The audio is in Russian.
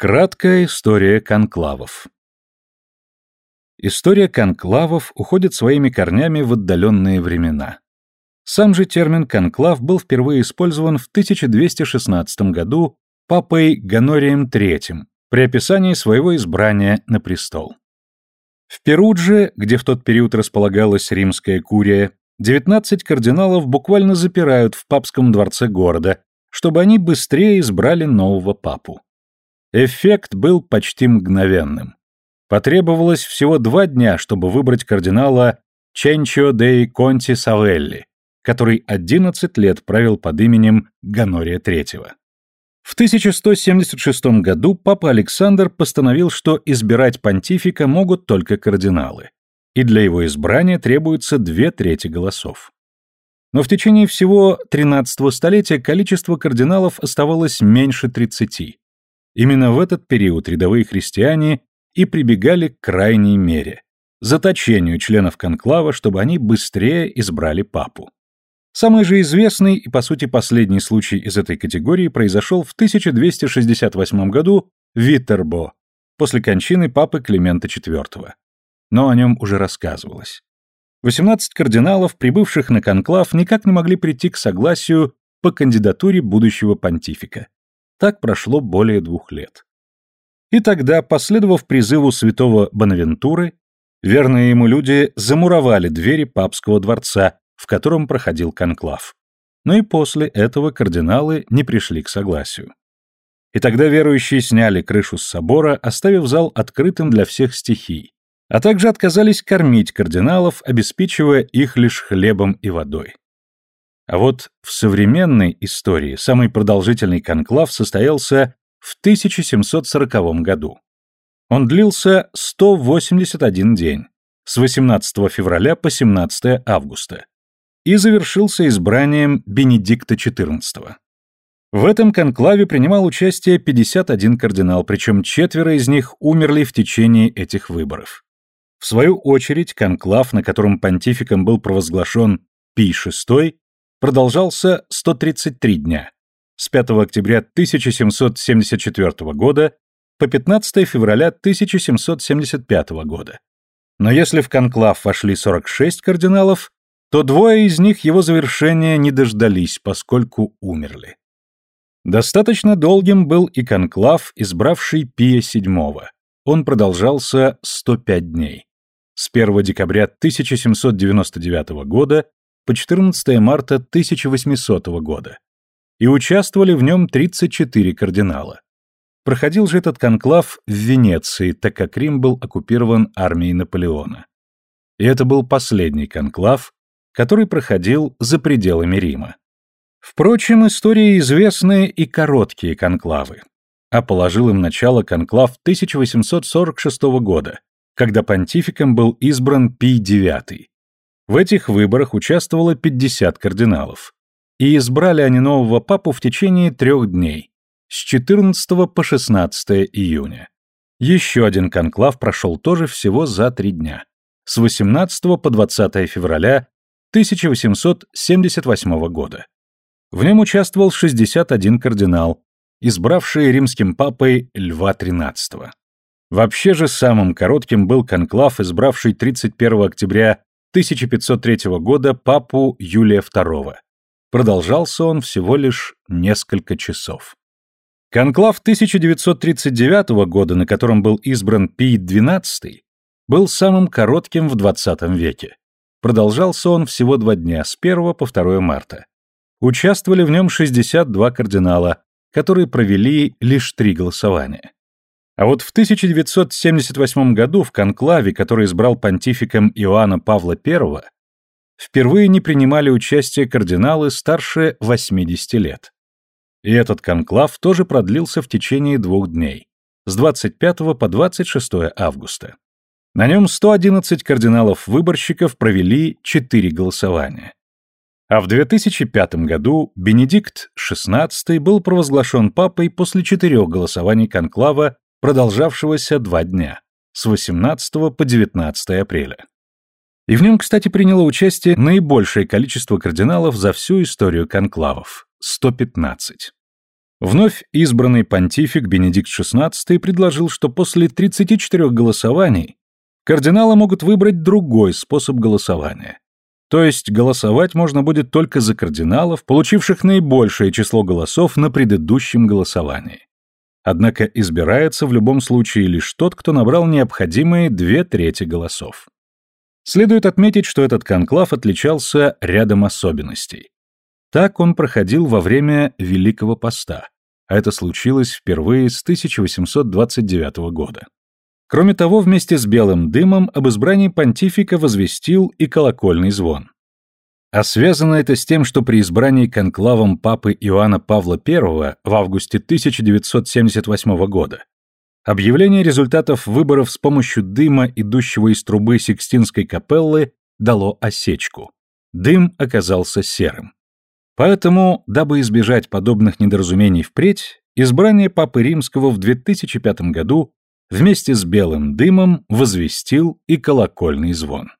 Краткая история конклавов. История конклавов уходит своими корнями в отдаленные времена. Сам же термин «конклав» был впервые использован в 1216 году папой Ганорием III при описании своего избрания на престол. В Перудже, где в тот период располагалась римская курия, 19 кардиналов буквально запирают в папском дворце города, чтобы они быстрее избрали нового папу. Эффект был почти мгновенным. Потребовалось всего два дня, чтобы выбрать кардинала Ченчо де Конти Савелли, который 11 лет правил под именем Ганория III. В 1176 году папа Александр постановил, что избирать понтифика могут только кардиналы, и для его избрания требуется две трети голосов. Но в течение всего 13 столетия количество кардиналов оставалось меньше 30, Именно в этот период рядовые христиане и прибегали к крайней мере – заточению членов конклава, чтобы они быстрее избрали папу. Самый же известный и, по сути, последний случай из этой категории произошел в 1268 году в Виттербо, после кончины папы Климента IV. Но о нем уже рассказывалось. 18 кардиналов, прибывших на конклав, никак не могли прийти к согласию по кандидатуре будущего понтифика. Так прошло более двух лет. И тогда, последовав призыву святого Бонавентуры, верные ему люди замуровали двери папского дворца, в котором проходил конклав. Но и после этого кардиналы не пришли к согласию. И тогда верующие сняли крышу с собора, оставив зал открытым для всех стихий, а также отказались кормить кардиналов, обеспечивая их лишь хлебом и водой. А вот в современной истории самый продолжительный конклав состоялся в 1740 году. Он длился 181 день, с 18 февраля по 17 августа, и завершился избранием Бенедикта XIV. В этом конклаве принимал участие 51 кардинал, причем четверо из них умерли в течение этих выборов. В свою очередь, конклав, на котором понтификом был провозглашен Пий VI, продолжался 133 дня, с 5 октября 1774 года по 15 февраля 1775 года. Но если в конклав вошли 46 кардиналов, то двое из них его завершения не дождались, поскольку умерли. Достаточно долгим был и конклав, избравший Пия VII. Он продолжался 105 дней. С 1 декабря 1799 года по 14 марта 1800 года, и участвовали в нем 34 кардинала. Проходил же этот конклав в Венеции, так как Рим был оккупирован армией Наполеона. И это был последний конклав, который проходил за пределами Рима. Впрочем, истории известны и короткие конклавы. А положил им начало конклав 1846 года, когда понтификом был избран Пий IX. В этих выборах участвовало 50 кардиналов. И избрали они нового папу в течение трех дней, с 14 по 16 июня. Еще один конклав прошел тоже всего за три дня, с 18 по 20 февраля 1878 года. В нем участвовал 61 кардинал, избравший римским папой Льва XIII. Вообще же самым коротким был конклав, избравший 31 октября 1503 года папу Юлия II. Продолжался он всего лишь несколько часов. Конклав 1939 года, на котором был избран Пий XII, был самым коротким в XX веке. Продолжался он всего два дня, с 1 по 2 марта. Участвовали в нем 62 кардинала, которые провели лишь три голосования. А вот в 1978 году в конклаве, который избрал понтификом Иоанна Павла I, впервые не принимали участие кардиналы старше 80 лет. И этот конклав тоже продлился в течение двух дней, с 25 по 26 августа. На нем 111 кардиналов-выборщиков провели 4 голосования. А в 2005 году Бенедикт XVI был провозглашен папой после четырех голосований конклава продолжавшегося два дня, с 18 по 19 апреля. И в нем, кстати, приняло участие наибольшее количество кардиналов за всю историю конклавов – 115. Вновь избранный понтифик Бенедикт XVI предложил, что после 34 голосований кардиналы могут выбрать другой способ голосования. То есть голосовать можно будет только за кардиналов, получивших наибольшее число голосов на предыдущем голосовании. Однако избирается в любом случае лишь тот, кто набрал необходимые две трети голосов. Следует отметить, что этот конклав отличался рядом особенностей. Так он проходил во время Великого Поста, а это случилось впервые с 1829 года. Кроме того, вместе с белым дымом об избрании понтифика возвестил и колокольный звон. А связано это с тем, что при избрании конклавом папы Иоанна Павла I в августе 1978 года объявление результатов выборов с помощью дыма, идущего из трубы Сикстинской капеллы, дало осечку. Дым оказался серым. Поэтому, дабы избежать подобных недоразумений впредь, избрание Папы Римского в 2005 году вместе с белым дымом возвестил и колокольный звон.